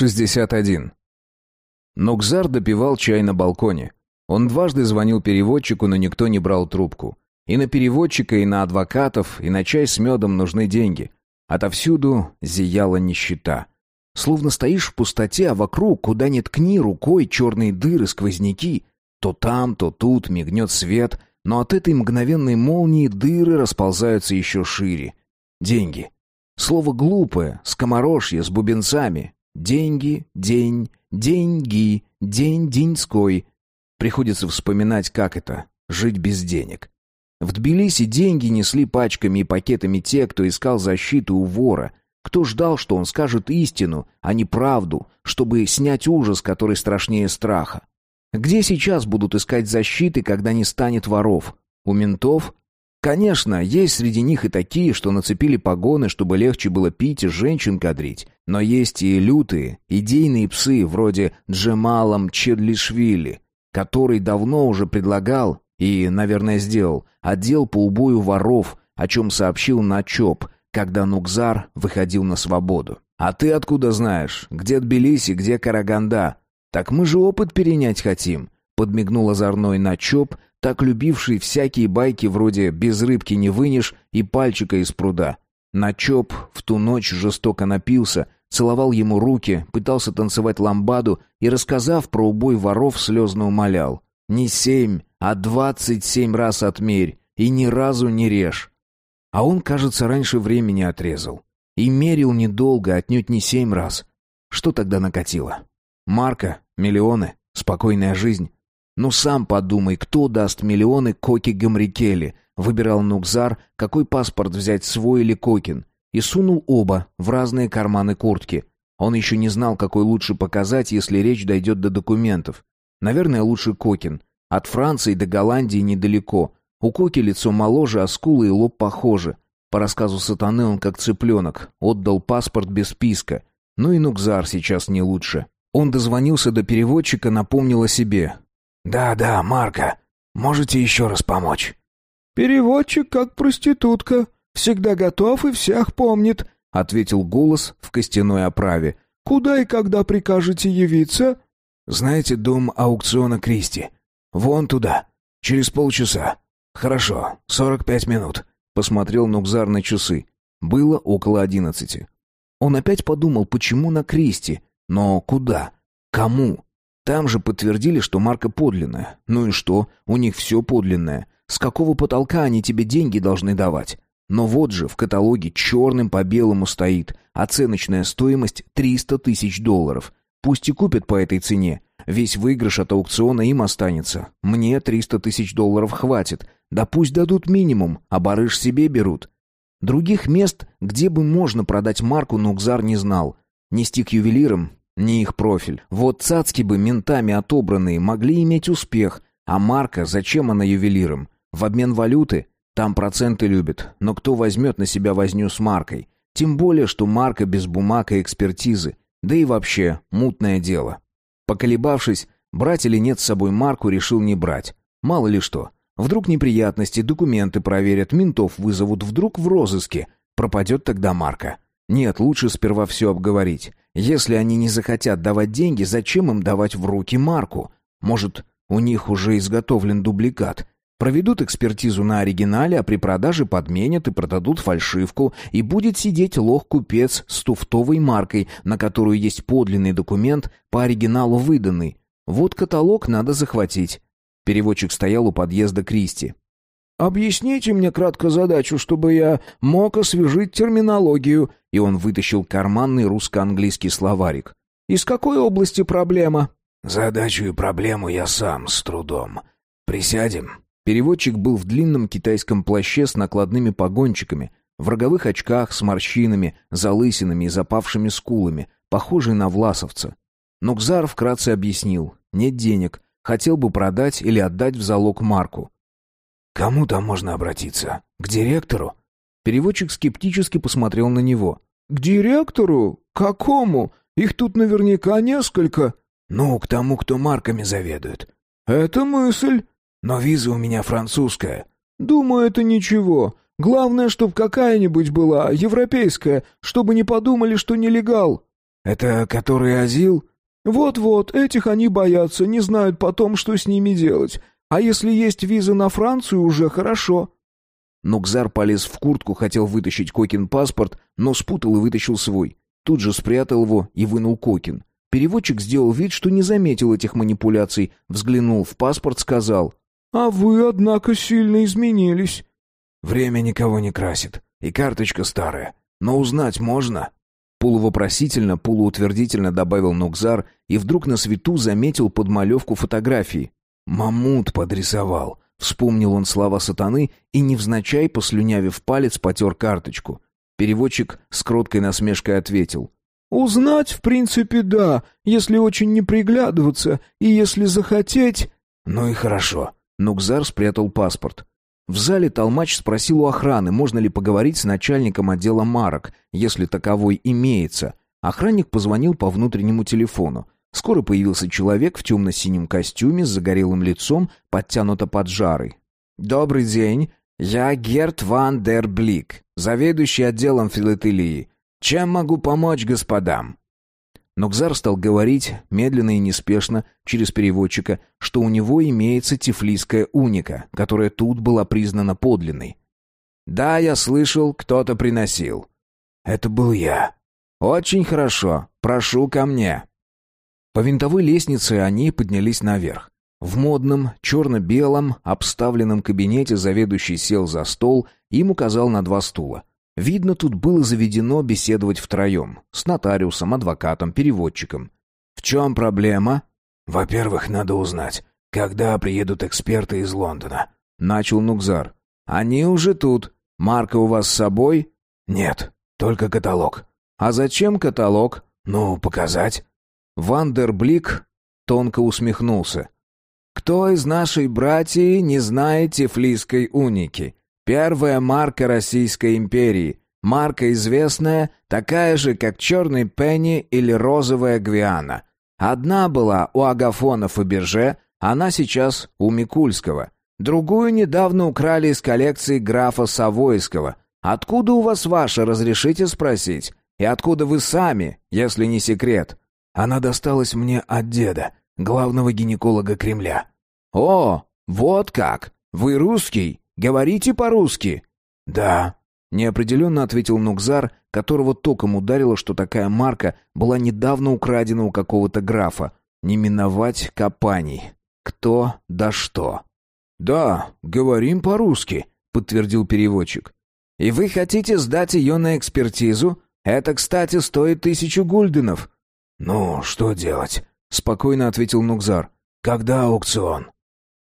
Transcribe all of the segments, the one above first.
61. Нукзар допивал чай на балконе. Он дважды звонил переводчику, но никто не брал трубку. И на переводчика, и на адвокатов, и на чай с медом нужны деньги. Отовсюду зияла нищета. Словно стоишь в пустоте, а вокруг, куда ни ткни рукой, черные дыры, сквозняки. То там, то тут мигнет свет, но от этой мгновенной молнии дыры расползаются еще шире. Деньги. Слово глупое, скоморожье, с бубенцами. Деньги, день, деньги, день деньской. Приходится вспоминать, как это — жить без денег. В Тбилиси деньги несли пачками и пакетами те, кто искал защиту у вора, кто ждал, что он скажет истину, а не правду, чтобы снять ужас, который страшнее страха. Где сейчас будут искать защиты, когда не станет воров? У ментов? Конечно, есть среди них и такие, что нацепили погоны, чтобы легче было пить и женщин кадрить. Но есть и лютые, идейные псы, вроде Джемалом Чедлишвили, который давно уже предлагал и, наверное, сделал отдел по убою воров, о чем сообщил на ЧОП, когда Нукзар выходил на свободу. «А ты откуда знаешь? Где Тбилиси, где Караганда? Так мы же опыт перенять хотим», — подмигнул озорной Начоп, так любивший всякие байки вроде «без рыбки не вынешь» и «пальчика из пруда». Начоп в ту ночь жестоко напился, целовал ему руки, пытался танцевать ламбаду и, рассказав про убой воров, слезно умолял. «Не семь, а двадцать семь раз отмерь, и ни разу не режь». А он, кажется, раньше времени отрезал. И мерил недолго, отнюдь не семь раз. Что тогда накатило? Марка, миллионы, спокойная жизнь. Ну сам подумай, кто даст миллионы Коки Гамрикели? Выбирал Нукзар, какой паспорт взять, свой или Кокин. И сунул оба в разные карманы куртки. Он еще не знал, какой лучше показать, если речь дойдет до документов. Наверное, лучше Кокин. От Франции до Голландии недалеко. У Коки лицо моложе, а скулы и лоб похожи. По рассказу сатаны он как цыпленок. Отдал паспорт без списка. Ну и Нукзар сейчас не лучше. Он дозвонился до переводчика, напомнил о себе. «Да-да, Марка, можете еще раз помочь?» «Переводчик как проститутка, всегда готов и всех помнит», — ответил голос в костяной оправе. «Куда и когда прикажете явиться?» «Знаете дом аукциона Кристи? Вон туда. Через полчаса. Хорошо, сорок пять минут». Посмотрел Нукзар на часы. Было около одиннадцати. Он опять подумал, почему на Кристи, но куда? Кому? Там же подтвердили, что марка подлинная. Ну и что? У них все подлинное. С какого потолка они тебе деньги должны давать? Но вот же в каталоге черным по белому стоит оценочная стоимость 300 тысяч долларов. Пусть и купят по этой цене. Весь выигрыш от аукциона им останется. Мне 300 тысяч долларов хватит. Да пусть дадут минимум, а барыш себе берут. Других мест, где бы можно продать марку, Нукзар не знал. Нести к ювелирам не их профиль. Вот цацки бы ментами отобранные могли иметь успех, а марка, зачем она ювелирам? В обмен валюты? Там проценты любят, но кто возьмет на себя возню с маркой? Тем более, что марка без бумаг и экспертизы. Да и вообще, мутное дело. Поколебавшись, брать или нет с собой марку, решил не брать. Мало ли что. Вдруг неприятности, документы проверят, ментов вызовут, вдруг в розыске. Пропадет тогда марка. Нет, лучше сперва все обговорить. Если они не захотят давать деньги, зачем им давать в руки марку? Может, у них уже изготовлен дубликат? Проведут экспертизу на оригинале, а при продаже подменят и продадут фальшивку, и будет сидеть лох-купец с туфтовой маркой, на которую есть подлинный документ, по оригиналу выданный. Вот каталог надо захватить. Переводчик стоял у подъезда Кристи. «Объясните мне кратко задачу, чтобы я мог освежить терминологию», и он вытащил карманный русско-английский словарик. «Из какой области проблема?» «Задачу и проблему я сам с трудом. Присядем». Переводчик был в длинном китайском плаще с накладными погончиками, в роговых очках с морщинами, залысинами и запавшими скулами, похожий на власовца. Но Кзар вкратце объяснил. Нет денег. Хотел бы продать или отдать в залог марку. «Кому там можно обратиться? К директору?» Переводчик скептически посмотрел на него. «К директору? Какому? Их тут наверняка несколько». «Ну, к тому, кто марками заведует». «Это мысль». «Но виза у меня французская». «Думаю, это ничего. Главное, чтоб какая-нибудь была, европейская, чтобы не подумали, что нелегал». Это который Азил?» «Вот-вот, этих они боятся, не знают потом, что с ними делать. А если есть виза на Францию, уже хорошо». Нукзар полез в куртку, хотел вытащить Кокин паспорт, но спутал и вытащил свой. Тут же спрятал его и вынул Кокин. Переводчик сделал вид, что не заметил этих манипуляций, взглянул в паспорт, сказал «А вы, однако, сильно изменились». «Время никого не красит, и карточка старая, но узнать можно?» Полувопросительно, полуутвердительно добавил Нукзар и вдруг на свету заметил подмалевку фотографии. «Мамут подрисовал», — вспомнил он слова сатаны и, невзначай, послюнявив палец, потер карточку. Переводчик с кроткой насмешкой ответил. «Узнать, в принципе, да, если очень не приглядываться, и если захотеть...» «Ну и хорошо». Нукзар спрятал паспорт. В зале толмач спросил у охраны, можно ли поговорить с начальником отдела марок, если таковой имеется. Охранник позвонил по внутреннему телефону. Скоро появился человек в темно-синем костюме с загорелым лицом, подтянуто под жарой. «Добрый день. Я Герт ван дер Блик, заведующий отделом филателии. Чем могу помочь господам?» Нокзар стал говорить, медленно и неспешно, через переводчика, что у него имеется тифлисская уника, которая тут была признана подлинной. «Да, я слышал, кто-то приносил». «Это был я». «Очень хорошо. Прошу ко мне». По винтовой лестнице они поднялись наверх. В модном, черно-белом, обставленном кабинете заведующий сел за стол им указал на два стула. Видно, тут было заведено беседовать втроем. С нотариусом, адвокатом, переводчиком. «В чем проблема?» «Во-первых, надо узнать, когда приедут эксперты из Лондона», — начал Нукзар. «Они уже тут. Марка у вас с собой?» «Нет, только каталог». «А зачем каталог?» «Ну, показать». Вандерблик тонко усмехнулся. «Кто из нашей братьи не знает тифлисской уники? Первая марка Российской империи. Марка известная, такая же, как черный пенни или розовая гвиана. Одна была у Агафонов и Берже, она сейчас у Микульского. Другую недавно украли из коллекции графа Савойского. Откуда у вас ваша, разрешите спросить? И откуда вы сами, если не секрет? Она досталась мне от деда, главного гинеколога Кремля. О, вот как! Вы русский? Говорите по-русски?» «Да», — неопределенно ответил Нукзар, которого током ударило, что такая марка была недавно украдена у какого-то графа. Не миновать копаний. Кто да что. «Да, говорим по-русски», — подтвердил переводчик. «И вы хотите сдать ее на экспертизу? Это, кстати, стоит тысячу гульденов». «Ну, что делать?» — спокойно ответил Нукзар. «Когда аукцион?»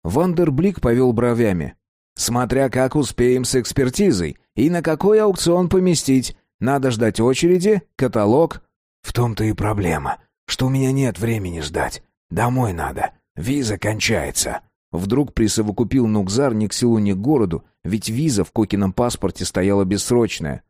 Вандерблик повел бровями. Смотря как успеем с экспертизой и на какой аукцион поместить. Надо ждать очереди, каталог. В том-то и проблема, что у меня нет времени ждать. Домой надо. Виза кончается. Вдруг присовокупил Нукзар ни к селу, ни к городу, ведь виза в Кокином паспорте стояла бессрочная.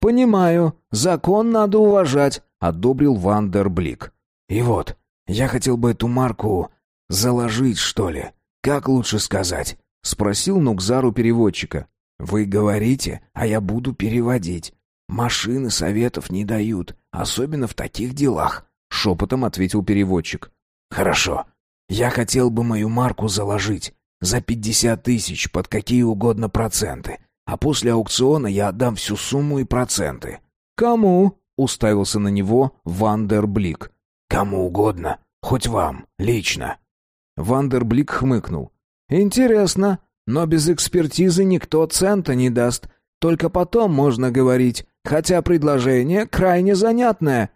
«Понимаю, закон надо уважать», — одобрил Вандерблик. «И вот, я хотел бы эту марку заложить, что ли. Как лучше сказать? Спросил Нукзару переводчика. «Вы говорите, а я буду переводить. Машины советов не дают, особенно в таких делах», — шепотом ответил переводчик. «Хорошо. Я хотел бы мою марку заложить. За пятьдесят тысяч, под какие угодно проценты. А после аукциона я отдам всю сумму и проценты». «Кому?» — уставился на него Вандерблик. «Кому угодно. Хоть вам. Лично». Вандерблик хмыкнул. «Интересно, но без экспертизы никто цента не даст. Только потом можно говорить, хотя предложение крайне занятное».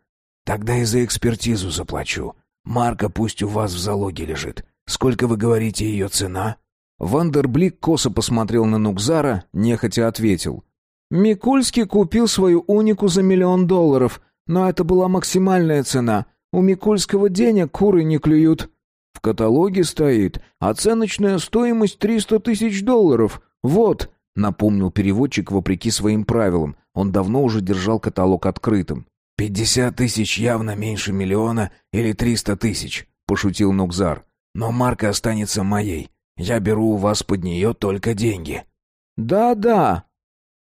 «Тогда и за экспертизу заплачу. Марка пусть у вас в залоге лежит. Сколько вы говорите ее цена?» Вандерблик косо посмотрел на Нукзара, нехотя ответил. «Микульский купил свою унику за миллион долларов, но это была максимальная цена. У Микульского денег куры не клюют». В каталоге стоит оценочная стоимость 300 тысяч долларов. Вот, напомнил переводчик вопреки своим правилам. Он давно уже держал каталог открытым. «Пятьдесят тысяч явно меньше миллиона или триста тысяч», — пошутил Нукзар. «Но марка останется моей. Я беру у вас под нее только деньги». «Да-да.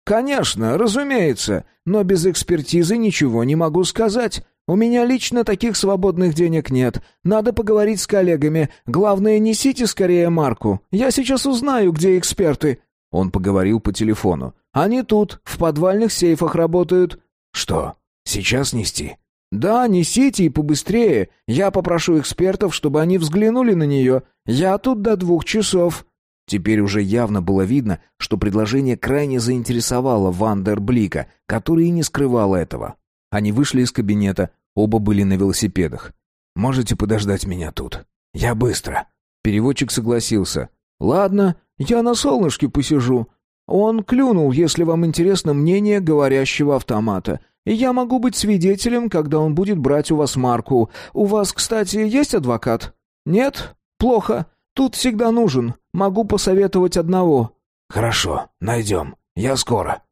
Конечно, разумеется. Но без экспертизы ничего не могу сказать. У меня лично таких свободных денег нет. Надо поговорить с коллегами. Главное, несите скорее марку. Я сейчас узнаю, где эксперты». Он поговорил по телефону. «Они тут, в подвальных сейфах работают». «Что, сейчас нести?» «Да, несите и побыстрее. Я попрошу экспертов, чтобы они взглянули на нее. Я тут до двух часов». Теперь уже явно было видно, что предложение крайне заинтересовало Вандерблика, который и не скрывал этого. Они вышли из кабинета, оба были на велосипедах. «Можете подождать меня тут? Я быстро». Переводчик согласился. «Ладно, я на солнышке посижу. Он клюнул, если вам интересно мнение говорящего автомата. И я могу быть свидетелем, когда он будет брать у вас марку. У вас, кстати, есть адвокат? Нет? Плохо. Тут всегда нужен. Могу посоветовать одного». «Хорошо, найдем. Я скоро».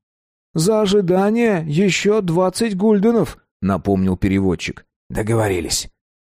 «За ожидание еще двадцать гульденов», — напомнил переводчик. «Договорились.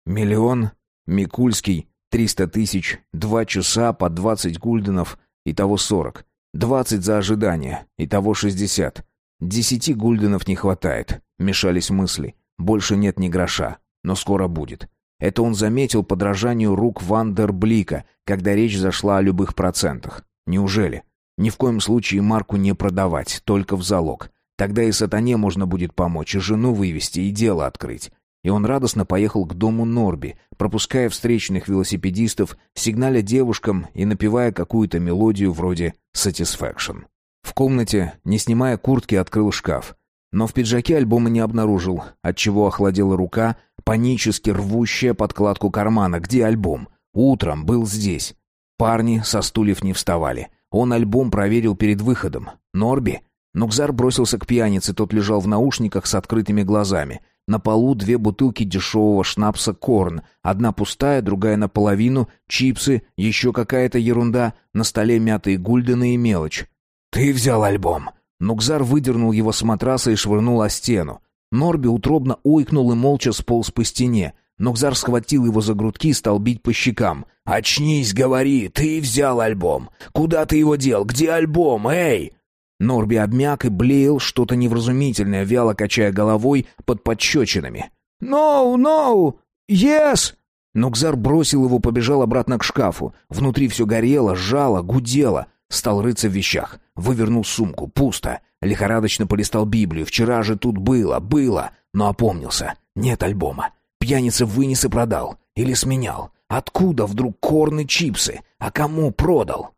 Миллион, Микульский, триста тысяч, два часа по двадцать гульденов, итого сорок. Двадцать за ожидание, итого шестьдесят. Десяти гульденов не хватает. Мешались мысли. Больше нет ни гроша, но скоро будет. Это он заметил подражанию рук Вандерблика, когда речь зашла о любых процентах. Неужели? Ни в коем случае марку не продавать, только в залог. Тогда и сатане можно будет помочь, и жену вывести, и дело открыть. И он радостно поехал к дому Норби, пропуская встречных велосипедистов, сигналя девушкам и напевая какую-то мелодию вроде «Satisfaction». В комнате, не снимая куртки, открыл шкаф. Но в пиджаке альбома не обнаружил, отчего охладела рука, панически рвущая подкладку кармана. Где альбом? Утром был здесь. Парни со стульев не вставали. Он альбом проверил перед выходом. Норби? Нукзар бросился к пьянице, тот лежал в наушниках с открытыми глазами. На полу две бутылки дешевого шнапса «Корн». Одна пустая, другая наполовину, чипсы, еще какая-то ерунда, на столе мятые гульдены и мелочь. «Ты взял альбом!» Нукзар выдернул его с матраса и швырнул о стену. Норби утробно ойкнул и молча сполз по стене. Нокзар схватил его за грудки и стал бить по щекам. «Очнись, говори! Ты взял альбом! Куда ты его дел? Где альбом? Эй!» Норби обмяк и блеял что-то невразумительное, вяло качая головой под подщечинами. «No, no! Yes!» Нокзар бросил его, побежал обратно к шкафу. Внутри все горело, жало, гудело. Стал рыться в вещах. Вывернул сумку. Пусто. Лихорадочно полистал Библию. Вчера же тут было, было. Но опомнился. Нет альбома. Пьяница вынес и продал. Или сменял. Откуда вдруг корны чипсы? А кому продал?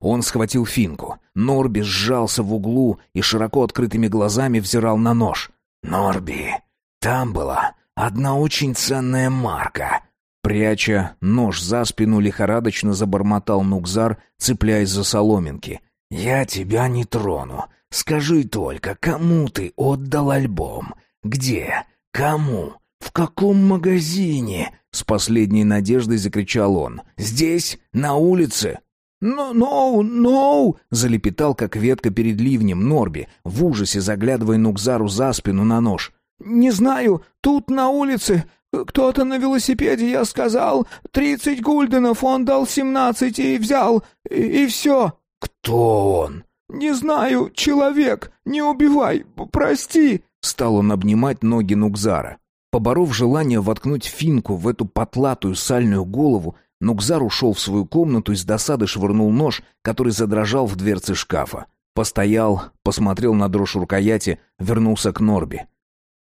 Он схватил финку. Норби сжался в углу и широко открытыми глазами взирал на нож. «Норби, там была одна очень ценная марка». Пряча нож за спину, лихорадочно забормотал Нукзар, цепляясь за соломинки. «Я тебя не трону. Скажи только, кому ты отдал альбом? Где? Кому? «В каком магазине?» — с последней надеждой закричал он. «Здесь? На улице?» «No, no, no!» — залепетал, как ветка перед ливнем Норби, в ужасе заглядывая Нукзару за спину на нож. «Не знаю, тут на улице. Кто-то на велосипеде, я сказал. Тридцать гульденов, он дал семнадцать и взял. И, и все». «Кто он?» «Не знаю, человек. Не убивай, прости». Стал он обнимать ноги Нукзара. Поборов желание воткнуть финку в эту потлатую сальную голову, Нукзар ушел в свою комнату и с досады швырнул нож, который задрожал в дверце шкафа. Постоял, посмотрел на дрожь рукояти, вернулся к Норби.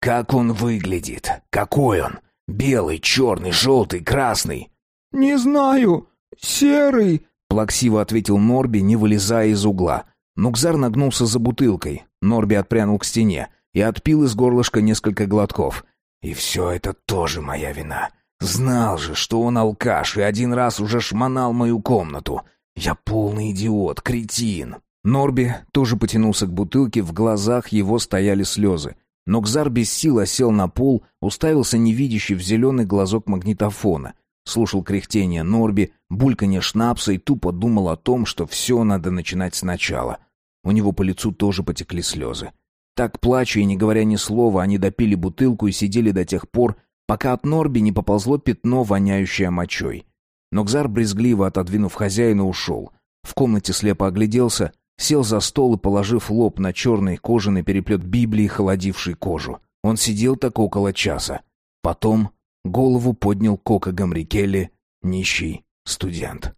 «Как он выглядит? Какой он? Белый, черный, желтый, красный?» «Не знаю. Серый», — плаксиво ответил Норби, не вылезая из угла. Нукзар нагнулся за бутылкой. Норби отпрянул к стене и отпил из горлышка несколько глотков. И все это тоже моя вина. Знал же, что он алкаш, и один раз уже шмонал мою комнату. Я полный идиот, кретин. Норби тоже потянулся к бутылке, в глазах его стояли слезы. Но Кзар без сил осел на пол, уставился невидящий в зеленый глазок магнитофона. Слушал кряхтение Норби, бульканье шнапса и тупо думал о том, что все надо начинать сначала. У него по лицу тоже потекли слезы. Так, плача и не говоря ни слова, они допили бутылку и сидели до тех пор, пока от Норби не поползло пятно, воняющее мочой. Но Кзар, брезгливо отодвинув хозяина, ушел. В комнате слепо огляделся, Сел за стол и, положив лоб на черный кожаный переплет Библии, холодивший кожу. Он сидел так около часа. Потом голову поднял Кока Гамрикелли, нищий студент.